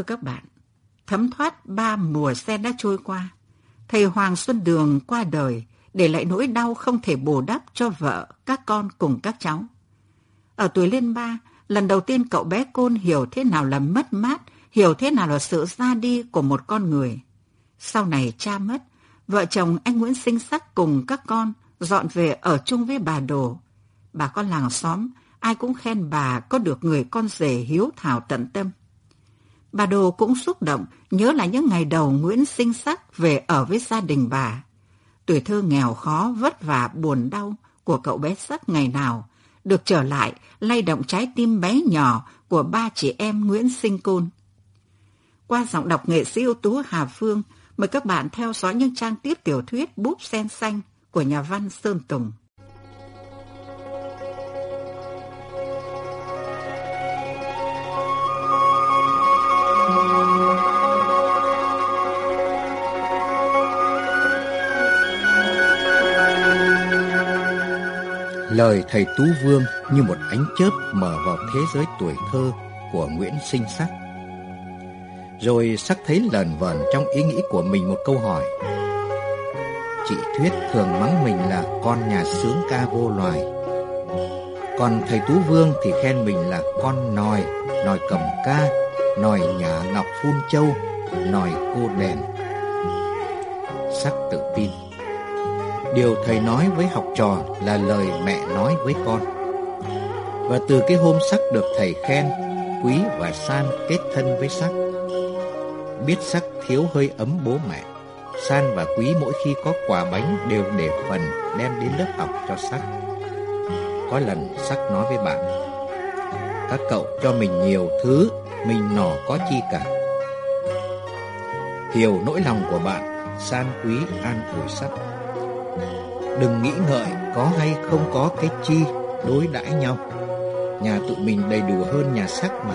Thưa các bạn, thấm thoát ba mùa sen đã trôi qua. Thầy Hoàng Xuân Đường qua đời để lại nỗi đau không thể bù đắp cho vợ, các con cùng các cháu. Ở tuổi lên ba, lần đầu tiên cậu bé Côn hiểu thế nào là mất mát, hiểu thế nào là sự ra đi của một con người. Sau này cha mất, vợ chồng anh Nguyễn Sinh Sắc cùng các con dọn về ở chung với bà Đồ. Bà con làng xóm, ai cũng khen bà có được người con rể hiếu thảo tận tâm. Bà Đồ cũng xúc động nhớ lại những ngày đầu Nguyễn sinh sắc về ở với gia đình bà. Tuổi thơ nghèo khó, vất vả, buồn đau của cậu bé sắc ngày nào được trở lại lay động trái tim bé nhỏ của ba chị em Nguyễn Sinh Côn. Qua giọng đọc nghệ sĩ ưu tú Hà Phương, mời các bạn theo dõi những trang tiếp tiểu thuyết Búp Sen Xanh của nhà văn Sơn Tùng. Lời thầy Tú Vương như một ánh chớp mở vào thế giới tuổi thơ của Nguyễn Sinh Sắc. Rồi Sắc thấy lần vờn trong ý nghĩ của mình một câu hỏi. Chị Thuyết thường mắng mình là con nhà sướng ca vô loài. Còn thầy Tú Vương thì khen mình là con nòi, nòi cầm ca, nòi nhà ngọc phun châu, nòi cô đèn. Sắc tự tin. Điều thầy nói với học trò là lời mẹ nói với con. Và từ cái hôm sắc được thầy khen, Quý và San kết thân với sắc. Biết sắc thiếu hơi ấm bố mẹ, San và Quý mỗi khi có quà bánh đều để phần đem đến lớp học cho sắc. Có lần sắc nói với bạn, các cậu cho mình nhiều thứ, mình nỏ có chi cả. Hiểu nỗi lòng của bạn, San Quý an ủi sắc. Đừng nghĩ ngợi có hay không có cái chi đối đãi nhau. Nhà tụi mình đầy đủ hơn nhà sắc mà.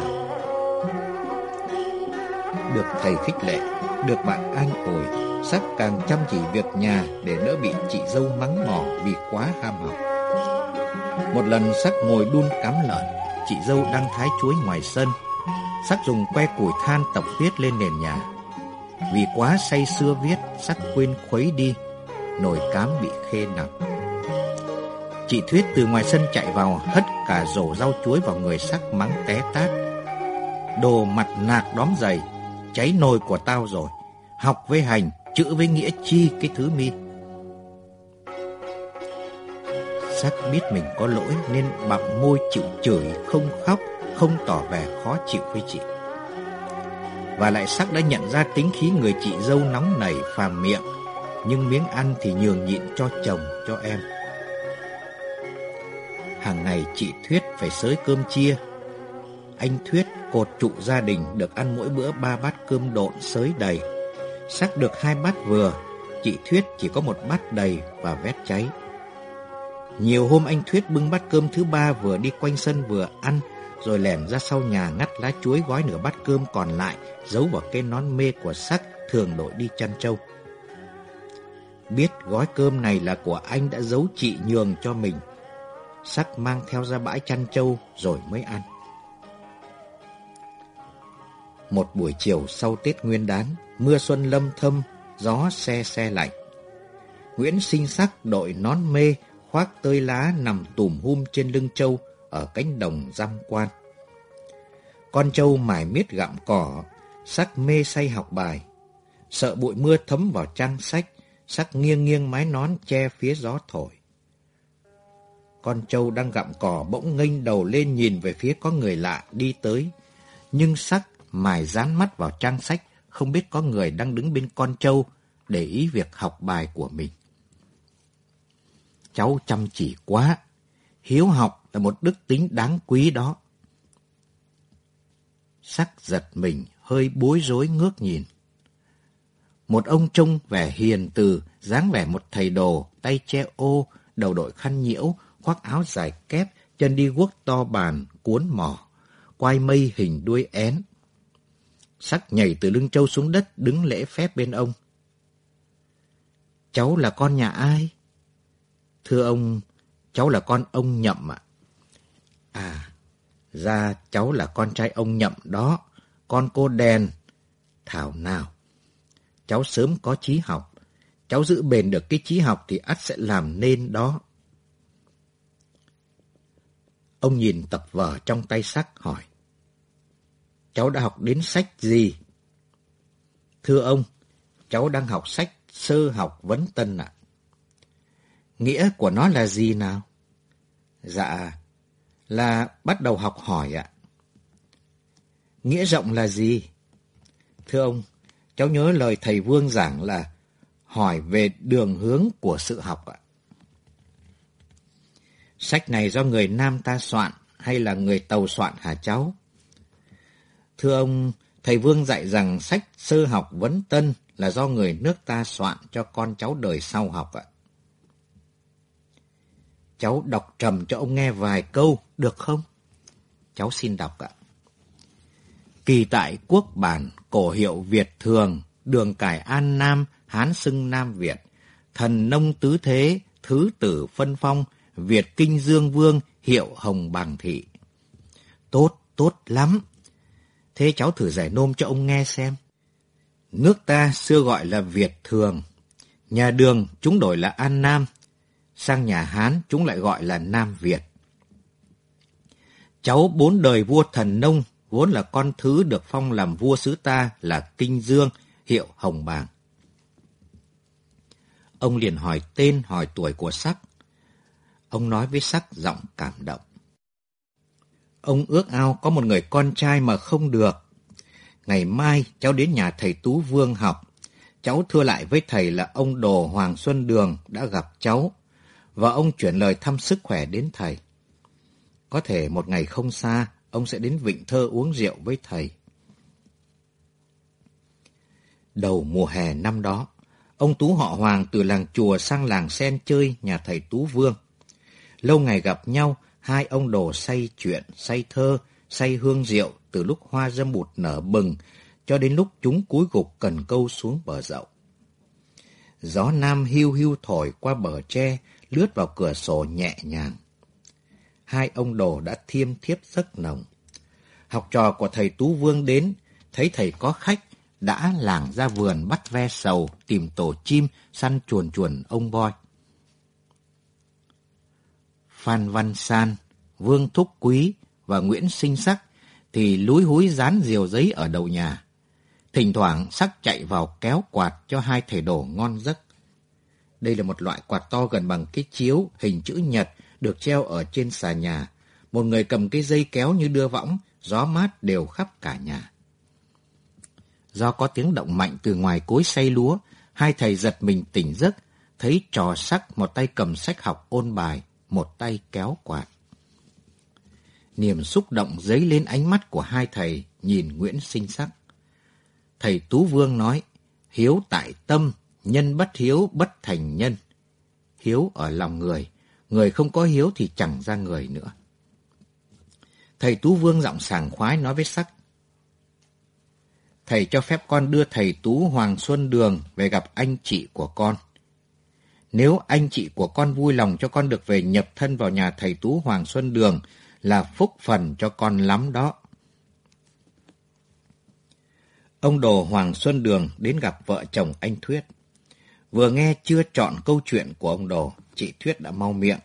Được thầy khích lệ, được bạn an ủi, sắc càng chăm chỉ việc nhà để đỡ bị chị dâu mắng mỏ vì quá ham học. Một lần sắc ngồi đun cắm lợn, chị dâu đang thái chuối ngoài sân. Sắc dùng que củi than tọc viết lên nền nhà. Vì quá say sưa viết, sắc quên khuấy đi nồi cám bị khê nặng. Chị Thuyết từ ngoài sân chạy vào hất cả rổ rau chuối vào người sắc mắng té tát. Đồ mặt nạc đóm dày, cháy nồi của tao rồi. Học với hành, chữ với nghĩa chi cái thứ mi. Sắc biết mình có lỗi nên bặm môi chịu chửi, không khóc, không tỏ vẻ khó chịu với chị. Và lại sắc đã nhận ra tính khí người chị dâu nóng nảy phàm miệng nhưng miếng ăn thì nhường nhịn cho chồng, cho em. Hàng ngày chị Thuyết phải sới cơm chia. Anh Thuyết cột trụ gia đình được ăn mỗi bữa ba bát cơm độn sới đầy. Sắc được hai bát vừa, chị Thuyết chỉ có một bát đầy và vét cháy. Nhiều hôm anh Thuyết bưng bát cơm thứ ba vừa đi quanh sân vừa ăn, rồi lẻn ra sau nhà ngắt lá chuối gói nửa bát cơm còn lại, giấu vào cái nón mê của sắc thường đội đi chăn trâu. Biết gói cơm này là của anh đã giấu chị nhường cho mình. Sắc mang theo ra bãi chăn trâu rồi mới ăn. Một buổi chiều sau Tết Nguyên đán, mưa xuân lâm thâm, gió xe xe lạnh. Nguyễn sinh sắc đội nón mê, khoác tơi lá nằm tùm hum trên lưng trâu ở cánh đồng giam quan. Con trâu mải miết gặm cỏ, sắc mê say học bài. Sợ bụi mưa thấm vào trang sách, sắc nghiêng nghiêng mái nón che phía gió thổi. Con trâu đang gặm cỏ bỗng nghênh đầu lên nhìn về phía có người lạ đi tới. Nhưng sắc mài dán mắt vào trang sách, không biết có người đang đứng bên con trâu để ý việc học bài của mình. Cháu chăm chỉ quá. Hiếu học là một đức tính đáng quý đó. Sắc giật mình, hơi bối rối ngước nhìn. Một ông trông vẻ hiền từ, dáng vẻ một thầy đồ, tay che ô, đầu đội khăn nhiễu, khoác áo dài kép, chân đi guốc to bàn, cuốn mỏ, quai mây hình đuôi én. Sắc nhảy từ lưng trâu xuống đất, đứng lễ phép bên ông. Cháu là con nhà ai? Thưa ông, cháu là con ông Nhậm ạ. À, ra cháu là con trai ông Nhậm đó, con cô đèn. Thảo nào, cháu sớm có trí học, cháu giữ bền được cái trí học thì ắt sẽ làm nên đó. Ông nhìn tập vở trong tay sắc hỏi. Cháu đã học đến sách gì? Thưa ông, cháu đang học sách sơ học vấn tân ạ. Nghĩa của nó là gì nào? Dạ, là bắt đầu học hỏi ạ. Nghĩa rộng là gì? Thưa ông, cháu nhớ lời thầy Vương giảng là hỏi về đường hướng của sự học ạ. Sách này do người Nam ta soạn hay là người Tàu soạn hả cháu? Thưa ông, thầy Vương dạy rằng sách sơ học vấn tân là do người nước ta soạn cho con cháu đời sau học ạ. Cháu đọc trầm cho ông nghe vài câu, được không? Cháu xin đọc ạ. Kỳ tại quốc bản, cổ hiệu Việt Thường, đường cải An Nam, Hán xưng Nam Việt, thần nông tứ thế, thứ tử phân phong, Việt Kinh Dương Vương, hiệu Hồng Bàng Thị. Tốt, tốt lắm. Thế cháu thử giải nôm cho ông nghe xem. Nước ta xưa gọi là Việt Thường. Nhà đường chúng đổi là An Nam. Sang nhà Hán chúng lại gọi là Nam Việt. Cháu bốn đời vua thần nông vốn là con thứ được phong làm vua xứ ta là Kinh Dương, hiệu Hồng Bàng. Ông liền hỏi tên, hỏi tuổi của sắc. Ông nói với sắc giọng cảm động. Ông ước ao có một người con trai mà không được. Ngày mai cháu đến nhà thầy Tú Vương học. Cháu thưa lại với thầy là ông Đồ Hoàng Xuân Đường đã gặp cháu. Và ông chuyển lời thăm sức khỏe đến thầy. Có thể một ngày không xa, ông sẽ đến Vịnh Thơ uống rượu với thầy. Đầu mùa hè năm đó, ông Tú họ Hoàng từ làng chùa sang làng sen chơi nhà thầy Tú Vương. Lâu ngày gặp nhau, hai ông đồ say chuyện, say thơ, say hương rượu từ lúc hoa dâm bụt nở bừng cho đến lúc chúng cúi gục cần câu xuống bờ dậu. Gió nam hưu hưu thổi qua bờ tre, lướt vào cửa sổ nhẹ nhàng. Hai ông đồ đã thiêm thiếp rất nồng. Học trò của thầy Tú Vương đến, thấy thầy có khách, đã lảng ra vườn bắt ve sầu, tìm tổ chim, săn chuồn chuồn ông boi. Phan Văn San, Vương Thúc Quý và Nguyễn Sinh Sắc thì lúi húi dán diều giấy ở đầu nhà. Thỉnh thoảng Sắc chạy vào kéo quạt cho hai thầy đổ ngon giấc. Đây là một loại quạt to gần bằng cái chiếu hình chữ nhật được treo ở trên xà nhà. Một người cầm cái dây kéo như đưa võng, gió mát đều khắp cả nhà. Do có tiếng động mạnh từ ngoài cối say lúa, hai thầy giật mình tỉnh giấc, thấy trò sắc một tay cầm sách học ôn bài, một tay kéo quạt. Niềm xúc động dấy lên ánh mắt của hai thầy nhìn Nguyễn Sinh Sắc. Thầy Tú Vương nói, hiếu tại tâm, nhân bất hiếu bất thành nhân. Hiếu ở lòng người, người không có hiếu thì chẳng ra người nữa. Thầy Tú Vương giọng sảng khoái nói với Sắc. Thầy cho phép con đưa thầy Tú Hoàng Xuân Đường về gặp anh chị của con. Nếu anh chị của con vui lòng cho con được về nhập thân vào nhà thầy Tú Hoàng Xuân Đường là phúc phần cho con lắm đó. Ông đồ Hoàng Xuân Đường đến gặp vợ chồng anh Thuyết. Vừa nghe chưa chọn câu chuyện của ông đồ, chị Thuyết đã mau miệng.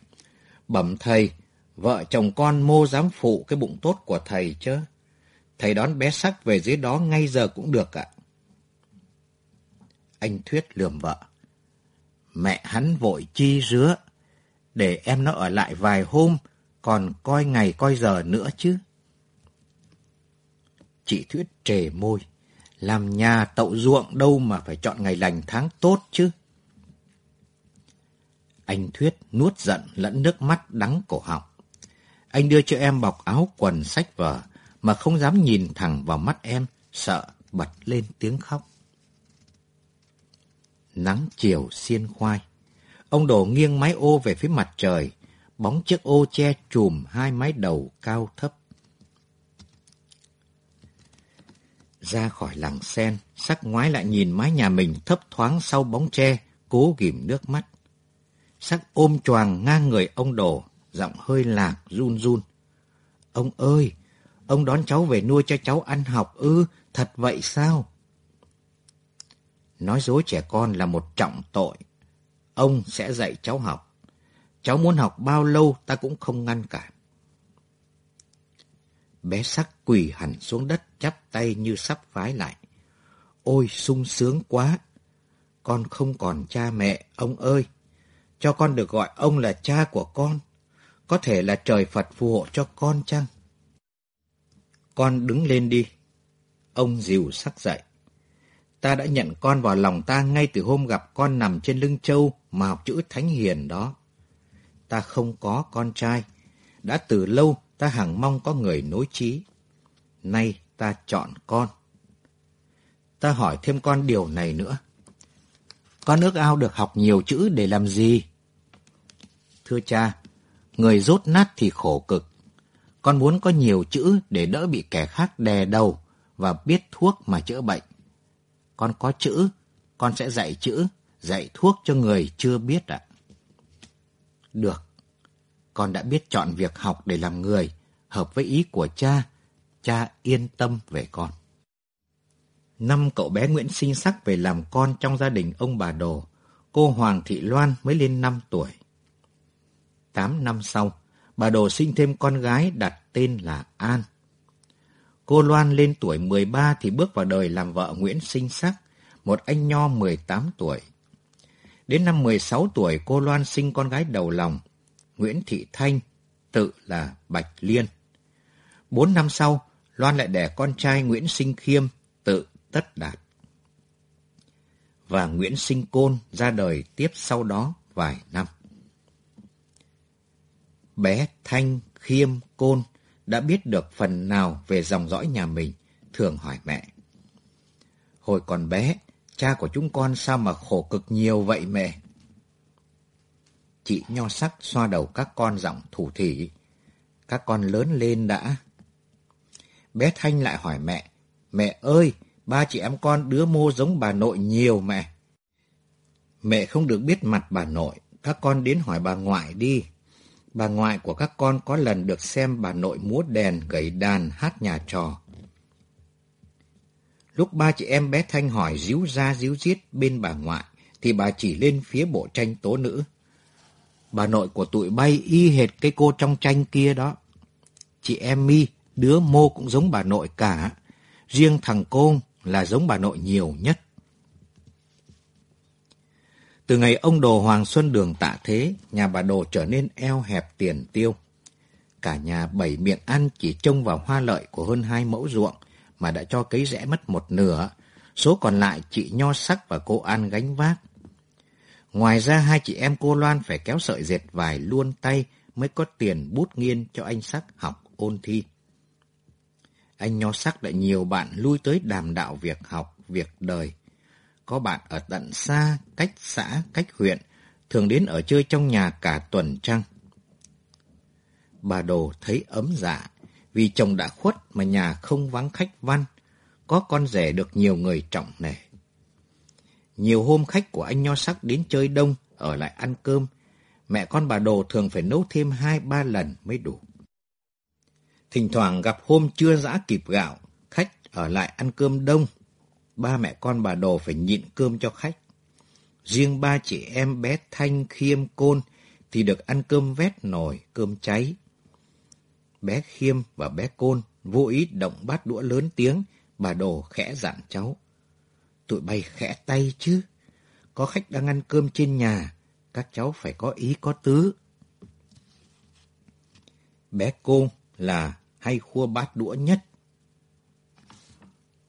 Bẩm thầy, vợ chồng con mô dám phụ cái bụng tốt của thầy chứ. Thầy đón bé sắc về dưới đó ngay giờ cũng được ạ. Anh Thuyết lườm vợ. Mẹ hắn vội chi rứa. để em nó ở lại vài hôm, còn coi ngày coi giờ nữa chứ. Chị Thuyết trề môi, làm nhà tậu ruộng đâu mà phải chọn ngày lành tháng tốt chứ. Anh Thuyết nuốt giận lẫn nước mắt đắng cổ họng. Anh đưa cho em bọc áo quần sách vở mà không dám nhìn thẳng vào mắt em, sợ bật lên tiếng khóc. Nắng chiều xiên khoai. Ông đổ nghiêng mái ô về phía mặt trời, bóng chiếc ô che trùm hai mái đầu cao thấp. Ra khỏi làng sen, sắc ngoái lại nhìn mái nhà mình thấp thoáng sau bóng tre, cố ghim nước mắt. Sắc ôm choàng ngang người ông đổ, giọng hơi lạc, run run. Ông ơi, ông đón cháu về nuôi cho cháu ăn học ư, thật vậy sao? Nói dối trẻ con là một trọng tội. Ông sẽ dạy cháu học. Cháu muốn học bao lâu ta cũng không ngăn cản. Bé sắc quỳ hẳn xuống đất chắp tay như sắp phái lại. Ôi sung sướng quá! Con không còn cha mẹ, ông ơi! Cho con được gọi ông là cha của con. Có thể là trời Phật phù hộ cho con chăng? Con đứng lên đi. Ông dìu sắc dậy. Ta đã nhận con vào lòng ta ngay từ hôm gặp con nằm trên lưng châu mà học chữ Thánh Hiền đó. Ta không có con trai. Đã từ lâu ta hằng mong có người nối trí. Nay ta chọn con. Ta hỏi thêm con điều này nữa. Con ước ao được học nhiều chữ để làm gì? Thưa cha, người rốt nát thì khổ cực. Con muốn có nhiều chữ để đỡ bị kẻ khác đè đầu và biết thuốc mà chữa bệnh. Con có chữ, con sẽ dạy chữ, dạy thuốc cho người chưa biết ạ. Được, con đã biết chọn việc học để làm người, hợp với ý của cha, cha yên tâm về con. Năm cậu bé Nguyễn sinh sắc về làm con trong gia đình ông bà Đồ, cô Hoàng Thị Loan mới lên 5 tuổi. 8 năm sau, bà Đồ sinh thêm con gái đặt tên là An. Cô Loan lên tuổi 13 thì bước vào đời làm vợ Nguyễn Sinh Sắc, một anh nho 18 tuổi. Đến năm 16 tuổi, cô Loan sinh con gái đầu lòng, Nguyễn Thị Thanh, tự là Bạch Liên. Bốn năm sau, Loan lại đẻ con trai Nguyễn Sinh Khiêm, tự Tất Đạt. Và Nguyễn Sinh Côn ra đời tiếp sau đó vài năm. Bé Thanh, Khiêm, Côn đã biết được phần nào về dòng dõi nhà mình, thường hỏi mẹ. Hồi còn bé, cha của chúng con sao mà khổ cực nhiều vậy mẹ? Chị nho sắc xoa đầu các con giọng thủ thỉ. Các con lớn lên đã. Bé Thanh lại hỏi mẹ, mẹ ơi, ba chị em con đứa mô giống bà nội nhiều mẹ. Mẹ không được biết mặt bà nội, các con đến hỏi bà ngoại đi. Bà ngoại của các con có lần được xem bà nội múa đèn, gảy đàn, hát nhà trò. Lúc ba chị em bé Thanh hỏi díu ra díu giết bên bà ngoại, thì bà chỉ lên phía bộ tranh tố nữ. Bà nội của tụi bay y hệt cái cô trong tranh kia đó. Chị em mi, đứa mô cũng giống bà nội cả. Riêng thằng Côn là giống bà nội nhiều nhất. Từ ngày ông đồ Hoàng Xuân Đường tạ thế, nhà bà đồ trở nên eo hẹp tiền tiêu. Cả nhà bảy miệng ăn chỉ trông vào hoa lợi của hơn hai mẫu ruộng mà đã cho cấy rẽ mất một nửa. Số còn lại chị Nho Sắc và cô An gánh vác. Ngoài ra hai chị em cô Loan phải kéo sợi dệt vải luôn tay mới có tiền bút nghiên cho anh Sắc học ôn thi. Anh Nho Sắc đã nhiều bạn lui tới đàm đạo việc học, việc đời có bạn ở tận xa, cách xã, cách huyện, thường đến ở chơi trong nhà cả tuần trăng. Bà Đồ thấy ấm dạ, vì chồng đã khuất mà nhà không vắng khách văn, có con rể được nhiều người trọng nể. Nhiều hôm khách của anh Nho Sắc đến chơi đông, ở lại ăn cơm, mẹ con bà Đồ thường phải nấu thêm hai ba lần mới đủ. Thỉnh thoảng gặp hôm chưa giã kịp gạo, khách ở lại ăn cơm đông ba mẹ con bà Đồ phải nhịn cơm cho khách. Riêng ba chị em bé Thanh, Khiêm, Côn thì được ăn cơm vét nồi, cơm cháy. Bé Khiêm và bé Côn vô ý động bát đũa lớn tiếng, bà Đồ khẽ dặn cháu. Tụi bay khẽ tay chứ, có khách đang ăn cơm trên nhà, các cháu phải có ý có tứ. bé côn là hay khua bát đũa nhất.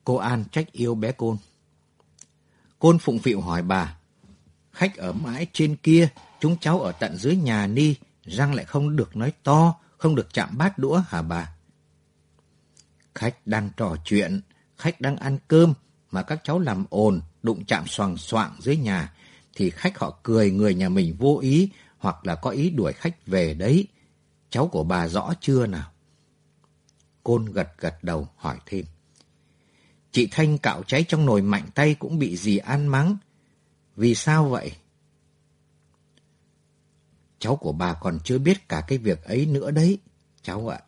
Cô An trách yêu bé Côn. Côn phụng phịu hỏi bà, khách ở mãi trên kia, chúng cháu ở tận dưới nhà ni, răng lại không được nói to, không được chạm bát đũa hả bà? Khách đang trò chuyện, khách đang ăn cơm, mà các cháu làm ồn, đụng chạm soàng xoạng dưới nhà, thì khách họ cười người nhà mình vô ý, hoặc là có ý đuổi khách về đấy. Cháu của bà rõ chưa nào? Côn gật gật đầu hỏi thêm. Chị Thanh cạo cháy trong nồi mạnh tay cũng bị gì an mắng. Vì sao vậy? Cháu của bà còn chưa biết cả cái việc ấy nữa đấy, cháu ạ.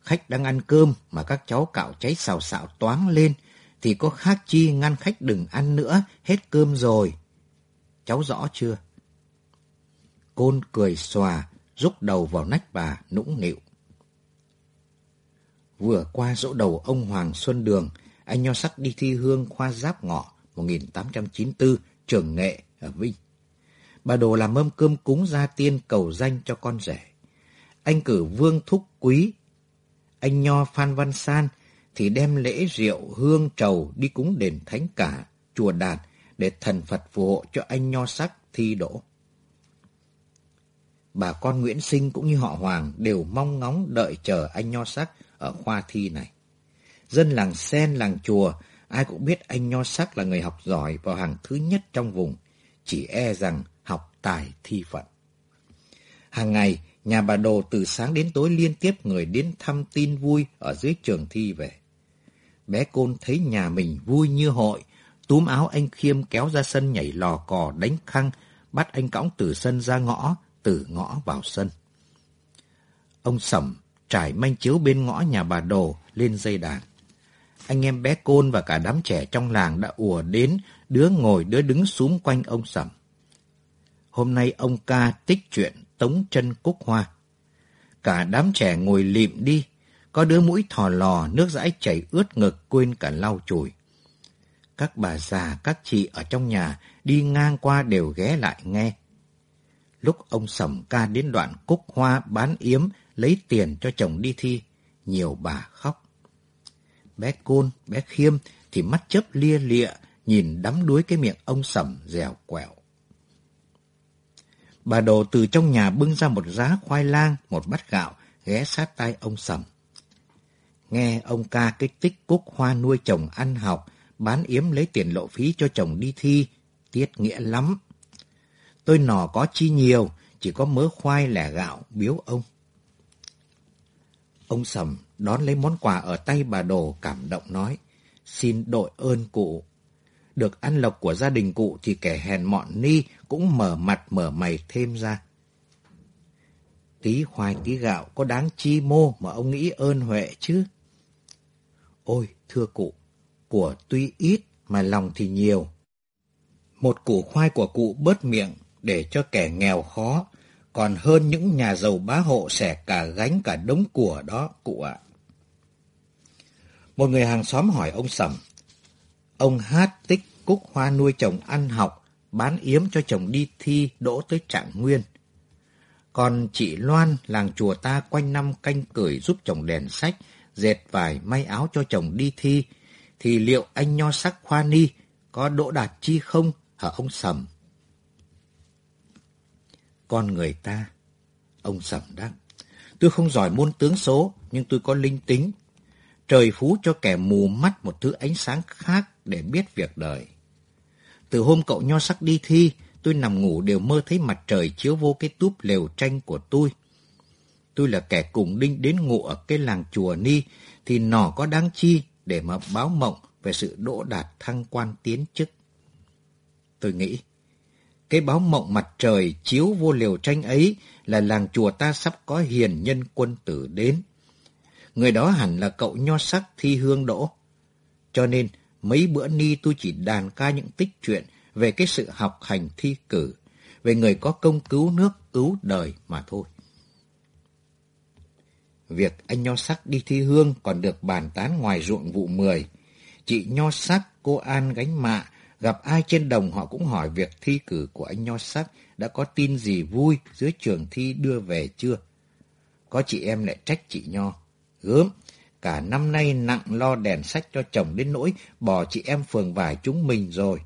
Khách đang ăn cơm mà các cháu cạo cháy xào xạo toáng lên, thì có khác chi ngăn khách đừng ăn nữa, hết cơm rồi. Cháu rõ chưa? Côn cười xòa, rúc đầu vào nách bà, nũng nịu. Vừa qua dỗ đầu ông Hoàng Xuân Đường, anh nho sắc đi thi hương khoa giáp ngọ 1894, trường nghệ ở Vinh. Bà Đồ làm mâm cơm cúng gia tiên cầu danh cho con rể. Anh cử Vương Thúc Quý, anh nho Phan Văn San thì đem lễ rượu hương trầu đi cúng đền thánh cả, chùa Đạt để thần Phật phù hộ cho anh nho sắc thi đỗ. Bà con Nguyễn Sinh cũng như họ Hoàng đều mong ngóng đợi chờ anh nho sắc ở khoa thi này. Dân làng Sen, làng chùa, ai cũng biết anh Nho Sắc là người học giỏi vào hàng thứ nhất trong vùng, chỉ e rằng học tài thi phận. Hàng ngày, nhà bà Đồ từ sáng đến tối liên tiếp người đến thăm tin vui ở dưới trường thi về. Bé Côn thấy nhà mình vui như hội, túm áo anh Khiêm kéo ra sân nhảy lò cò đánh khăng, bắt anh cõng từ sân ra ngõ, từ ngõ vào sân. Ông Sẩm trải manh chiếu bên ngõ nhà bà Đồ lên dây đàn. Anh em bé Côn và cả đám trẻ trong làng đã ùa đến, đứa ngồi đứa đứng xuống quanh ông sầm. Hôm nay ông ca tích chuyện tống chân cúc hoa. Cả đám trẻ ngồi lịm đi, có đứa mũi thò lò, nước dãi chảy ướt ngực quên cả lau chùi. Các bà già, các chị ở trong nhà đi ngang qua đều ghé lại nghe. Lúc ông sầm ca đến đoạn cúc hoa bán yếm lấy tiền cho chồng đi thi, nhiều bà khóc. Bé Côn, bé Khiêm thì mắt chớp lia lịa, nhìn đắm đuối cái miệng ông sầm dẻo quẹo. Bà Đồ từ trong nhà bưng ra một giá khoai lang, một bát gạo, ghé sát tay ông sầm. Nghe ông ca kích tích cúc hoa nuôi chồng ăn học, bán yếm lấy tiền lộ phí cho chồng đi thi, tiết nghĩa lắm. Tôi nò có chi nhiều, chỉ có mớ khoai lẻ gạo biếu ông. Ông Sầm đón lấy món quà ở tay bà Đồ cảm động nói, xin đội ơn cụ. Được ăn lộc của gia đình cụ thì kẻ hèn mọn ni cũng mở mặt mở mày thêm ra. Tí khoai tí gạo có đáng chi mô mà ông nghĩ ơn Huệ chứ? Ôi, thưa cụ, của tuy ít mà lòng thì nhiều. Một củ khoai của cụ bớt miệng để cho kẻ nghèo khó, còn hơn những nhà giàu bá hộ xẻ cả gánh cả đống của đó, cụ ạ. Một người hàng xóm hỏi ông Sầm, ông hát tích cúc hoa nuôi chồng ăn học, bán yếm cho chồng đi thi đỗ tới trạng nguyên. Còn chị Loan, làng chùa ta quanh năm canh cửi giúp chồng đèn sách, dệt vải may áo cho chồng đi thi, thì liệu anh nho sắc khoa ni có đỗ đạt chi không hả ông Sầm? Con người ta, ông Sầm đáp, tôi không giỏi môn tướng số, nhưng tôi có linh tính. Trời phú cho kẻ mù mắt một thứ ánh sáng khác để biết việc đời. Từ hôm cậu nho sắc đi thi, tôi nằm ngủ đều mơ thấy mặt trời chiếu vô cái túp lều tranh của tôi. Tôi là kẻ cùng đinh đến ngủ ở cái làng chùa Ni, thì nỏ có đáng chi để mà báo mộng về sự đỗ đạt thăng quan tiến chức. Tôi nghĩ, cái báo mộng mặt trời chiếu vô liều tranh ấy là làng chùa ta sắp có hiền nhân quân tử đến. Người đó hẳn là cậu nho sắc thi hương đỗ. Cho nên, mấy bữa ni tôi chỉ đàn ca những tích chuyện về cái sự học hành thi cử, về người có công cứu nước, cứu đời mà thôi. Việc anh nho sắc đi thi hương còn được bàn tán ngoài ruộng vụ mười. Chị nho sắc, cô An gánh mạ, gặp ai trên đồng họ cũng hỏi việc thi cử của anh nho sắc đã có tin gì vui dưới trường thi đưa về chưa. Có chị em lại trách chị Nho. Gớm, cả năm nay nặng lo đèn sách cho chồng đến nỗi bỏ chị em phường vải chúng mình rồi.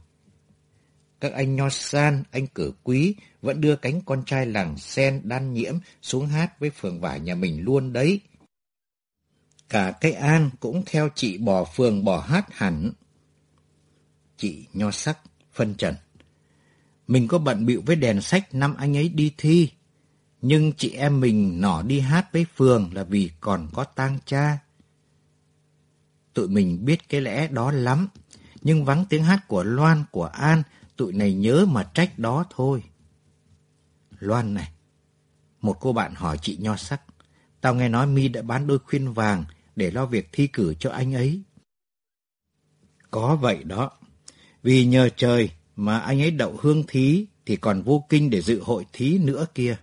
Các anh Nho San, anh Cử Quý vẫn đưa cánh con trai làng sen đan nhiễm xuống hát với phường vải nhà mình luôn đấy. Cả cây An cũng theo chị bỏ phường bỏ hát hẳn. Chị Nho Sắc, phân trần. Mình có bận bịu với đèn sách năm anh ấy đi thi. Nhưng chị em mình nỏ đi hát với phương là vì còn có tang cha. Tụi mình biết cái lẽ đó lắm, nhưng vắng tiếng hát của Loan, của An, tụi này nhớ mà trách đó thôi. Loan này, một cô bạn hỏi chị Nho Sắc, tao nghe nói mi đã bán đôi khuyên vàng để lo việc thi cử cho anh ấy. Có vậy đó, vì nhờ trời mà anh ấy đậu hương thí thì còn vô kinh để dự hội thí nữa kia.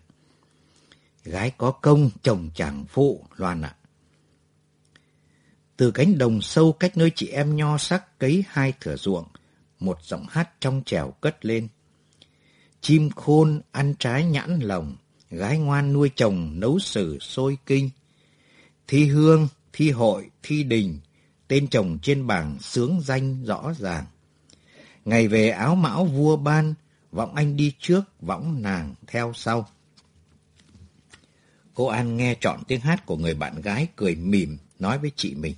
Gái có công, chồng chẳng phụ, Loan ạ. Từ cánh đồng sâu cách nơi chị em nho sắc cấy hai thửa ruộng, một giọng hát trong trèo cất lên. Chim khôn ăn trái nhãn lồng, gái ngoan nuôi chồng nấu sử sôi kinh. Thi hương, thi hội, thi đình, tên chồng trên bảng sướng danh rõ ràng. Ngày về áo mão vua ban, vọng anh đi trước, võng nàng theo sau. Cô An nghe trọn tiếng hát của người bạn gái cười mỉm, nói với chị mình.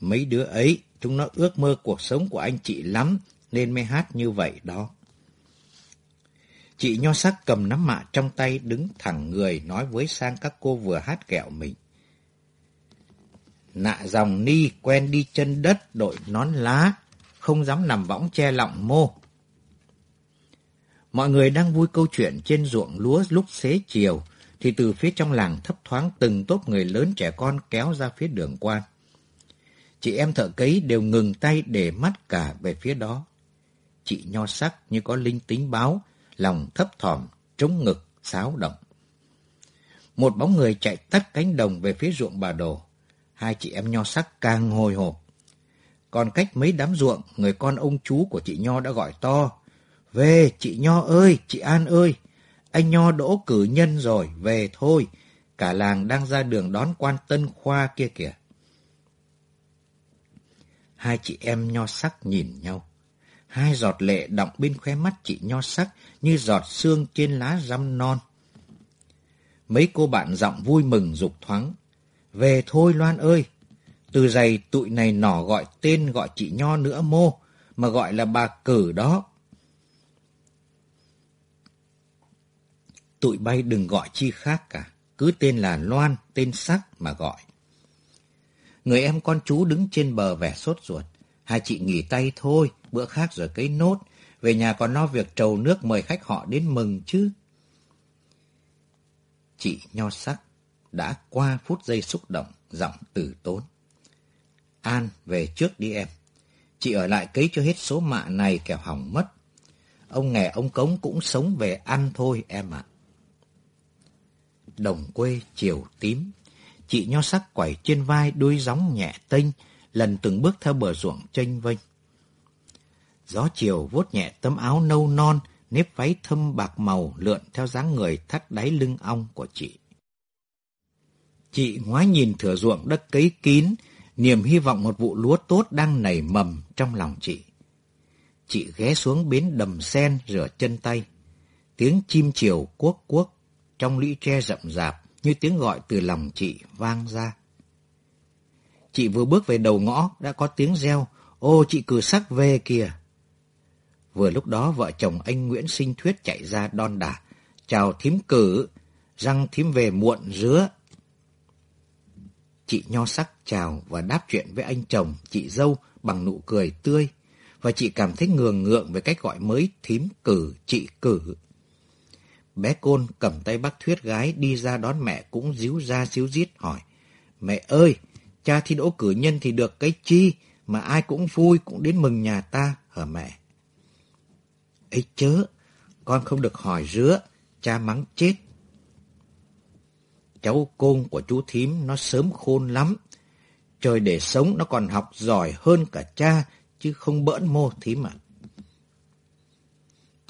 Mấy đứa ấy, chúng nó ước mơ cuộc sống của anh chị lắm, nên mới hát như vậy đó. Chị nho sắc cầm nắm mạ trong tay đứng thẳng người nói với sang các cô vừa hát kẹo mình. Nạ dòng ni quen đi chân đất đội nón lá, không dám nằm võng che lọng mô. Mọi người đang vui câu chuyện trên ruộng lúa lúc xế chiều, thì từ phía trong làng thấp thoáng từng tốp người lớn trẻ con kéo ra phía đường quan. Chị em thợ cấy đều ngừng tay để mắt cả về phía đó. Chị nho sắc như có linh tính báo, lòng thấp thỏm, trống ngực, xáo động. Một bóng người chạy tắt cánh đồng về phía ruộng bà đồ. Hai chị em nho sắc càng hồi hộp. Còn cách mấy đám ruộng, người con ông chú của chị Nho đã gọi to. Về, chị Nho ơi, chị An ơi, anh Nho đỗ cử nhân rồi, về thôi. Cả làng đang ra đường đón quan tân khoa kia kìa. Hai chị em Nho sắc nhìn nhau. Hai giọt lệ đọng bên khóe mắt chị Nho sắc như giọt xương trên lá răm non. Mấy cô bạn giọng vui mừng dục thoáng. Về thôi Loan ơi, từ giày tụi này nỏ gọi tên gọi chị Nho nữa mô, mà gọi là bà cử đó. Tụi bay đừng gọi chi khác cả, cứ tên là Loan, tên sắc mà gọi. Người em con chú đứng trên bờ vẻ sốt ruột. Hai chị nghỉ tay thôi, bữa khác rồi cấy nốt. Về nhà còn lo việc trầu nước mời khách họ đến mừng chứ. Chị Nho sắc đã qua phút giây xúc động, giọng từ tốn. An, về trước đi em. Chị ở lại cấy cho hết số mạ này kẻo hỏng mất. Ông nghè ông cống cũng sống về ăn thôi em ạ. Đồng quê chiều tím. Chị nho sắc quẩy trên vai đuôi gióng nhẹ tênh, lần từng bước theo bờ ruộng chênh vênh. Gió chiều vuốt nhẹ tấm áo nâu non, nếp váy thâm bạc màu lượn theo dáng người thắt đáy lưng ong của chị. Chị ngoái nhìn thửa ruộng đất cấy kín, niềm hy vọng một vụ lúa tốt đang nảy mầm trong lòng chị. Chị ghé xuống bến đầm sen rửa chân tay. Tiếng chim chiều cuốc cuốc trong lũy tre rậm rạp như tiếng gọi từ lòng chị vang ra. Chị vừa bước về đầu ngõ đã có tiếng reo, ô chị cử sắc về kìa. Vừa lúc đó vợ chồng anh Nguyễn Sinh Thuyết chạy ra đon đả, chào thím cử, răng thím về muộn rứa. Chị nho sắc chào và đáp chuyện với anh chồng, chị dâu bằng nụ cười tươi, và chị cảm thấy ngường ngượng về cách gọi mới thím cử, chị cử. Bé Côn cầm tay bác Thuyết gái đi ra đón mẹ cũng díu ra xíu dít hỏi. Mẹ ơi, cha thi đỗ cử nhân thì được cái chi mà ai cũng vui cũng đến mừng nhà ta, hả mẹ? ấy chớ, con không được hỏi rứa, cha mắng chết. Cháu côn của chú thím nó sớm khôn lắm. Trời để sống nó còn học giỏi hơn cả cha, chứ không bỡn mô thím ạ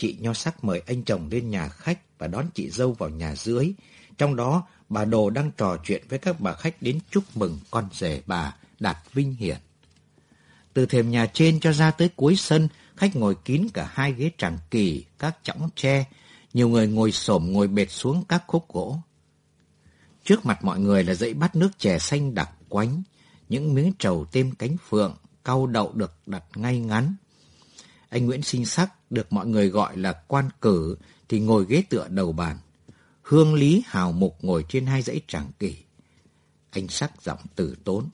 chị nho sắc mời anh chồng lên nhà khách và đón chị dâu vào nhà dưới. Trong đó, bà Đồ đang trò chuyện với các bà khách đến chúc mừng con rể bà đạt vinh hiển. Từ thềm nhà trên cho ra tới cuối sân, khách ngồi kín cả hai ghế tràng kỳ, các chõng tre. Nhiều người ngồi xổm ngồi bệt xuống các khúc gỗ. Trước mặt mọi người là dãy bát nước chè xanh đặc quánh, những miếng trầu têm cánh phượng, cau đậu được đặt ngay ngắn. Anh Nguyễn Sinh Sắc được mọi người gọi là quan cử thì ngồi ghế tựa đầu bàn. Hương Lý Hào Mục ngồi trên hai dãy tràng kỷ Anh Sắc giọng từ tốn.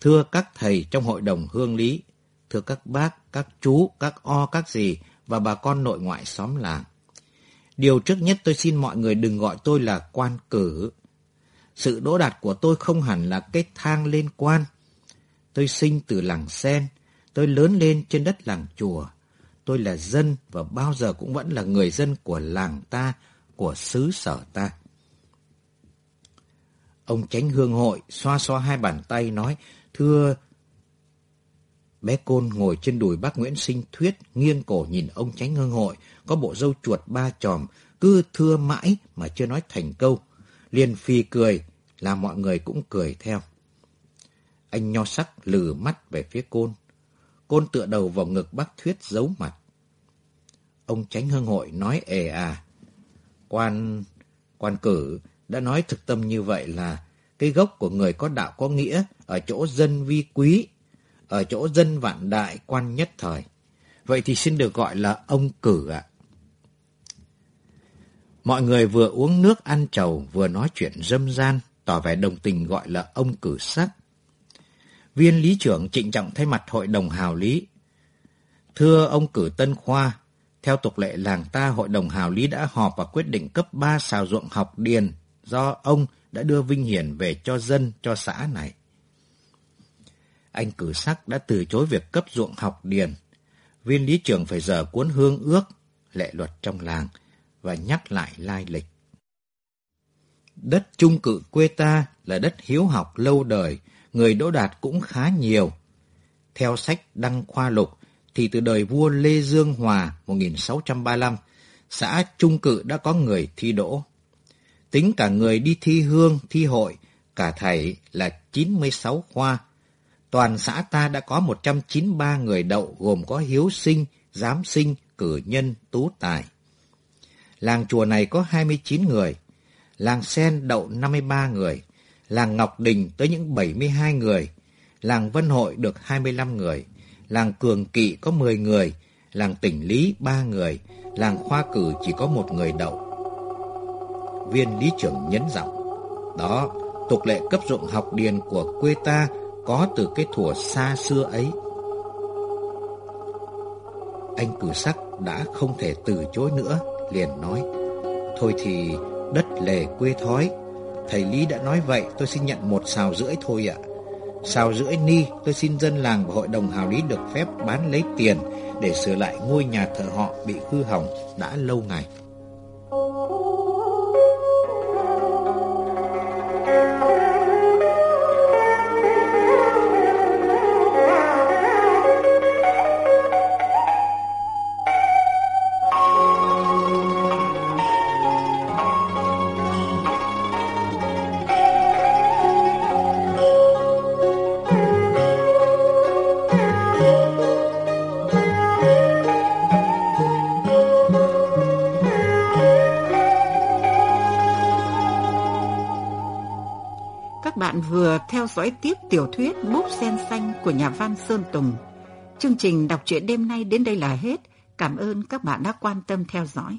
Thưa các thầy trong hội đồng Hương Lý, thưa các bác, các chú, các o, các gì và bà con nội ngoại xóm làng. Điều trước nhất tôi xin mọi người đừng gọi tôi là quan cử. Sự đỗ đạt của tôi không hẳn là cái thang lên quan. Tôi sinh từ làng sen, tôi lớn lên trên đất làng chùa. Tôi là dân và bao giờ cũng vẫn là người dân của làng ta, của xứ sở ta. Ông tránh hương hội xoa xoa hai bàn tay nói, thưa... Bé Côn ngồi trên đùi bác Nguyễn Sinh Thuyết, nghiêng cổ nhìn ông tránh hương hội, có bộ râu chuột ba tròm, cứ thưa mãi mà chưa nói thành câu. Liền phi cười, là mọi người cũng cười theo. Anh nho sắc lừ mắt về phía Côn. Côn tựa đầu vào ngực bác Thuyết giấu mặt. Ông tránh hương hội nói ề à. Quan, quan cử đã nói thực tâm như vậy là cái gốc của người có đạo có nghĩa ở chỗ dân vi quý, ở chỗ dân vạn đại quan nhất thời. Vậy thì xin được gọi là ông cử ạ. Mọi người vừa uống nước ăn trầu vừa nói chuyện dâm gian, tỏ vẻ đồng tình gọi là ông cử sắc. Viên lý trưởng trịnh trọng thay mặt hội đồng hào lý. Thưa ông cử Tân Khoa, theo tục lệ làng ta, hội đồng hào lý đã họp và quyết định cấp 3 xào ruộng học điền do ông đã đưa vinh hiển về cho dân, cho xã này. Anh cử sắc đã từ chối việc cấp ruộng học điền. Viên lý trưởng phải dở cuốn hương ước, lệ luật trong làng, và nhắc lại lai lịch. Đất trung cự quê ta là đất hiếu học lâu đời, người đỗ đạt cũng khá nhiều. Theo sách Đăng Khoa Lục, thì từ đời vua Lê Dương Hòa 1635, xã Trung Cự đã có người thi đỗ. Tính cả người đi thi hương, thi hội, cả thầy là 96 khoa. Toàn xã ta đã có 193 người đậu gồm có hiếu sinh, giám sinh, cử nhân, tú tài. Làng chùa này có 29 người, làng Sen đậu 53 người, làng Ngọc Đình tới những 72 người, làng Vân Hội được 25 người, làng Cường Kỵ có 10 người, làng Tỉnh Lý 3 người, làng Khoa Cử chỉ có một người đậu. Viên lý trưởng nhấn giọng, đó, tục lệ cấp dụng học điền của quê ta có từ cái thủa xa xưa ấy. Anh cử sắc đã không thể từ chối nữa, liền nói, thôi thì đất lề quê thói, thầy Lý đã nói vậy, tôi xin nhận một xào rưỡi thôi ạ. Xào rưỡi ni, tôi xin dân làng và hội đồng hào lý được phép bán lấy tiền để sửa lại ngôi nhà thờ họ bị hư hỏng đã lâu ngày. Dõi tiếp tiểu thuyết Búp Sen Xanh của nhà văn Sơn Tùng. Chương trình đọc truyện đêm nay đến đây là hết. Cảm ơn các bạn đã quan tâm theo dõi.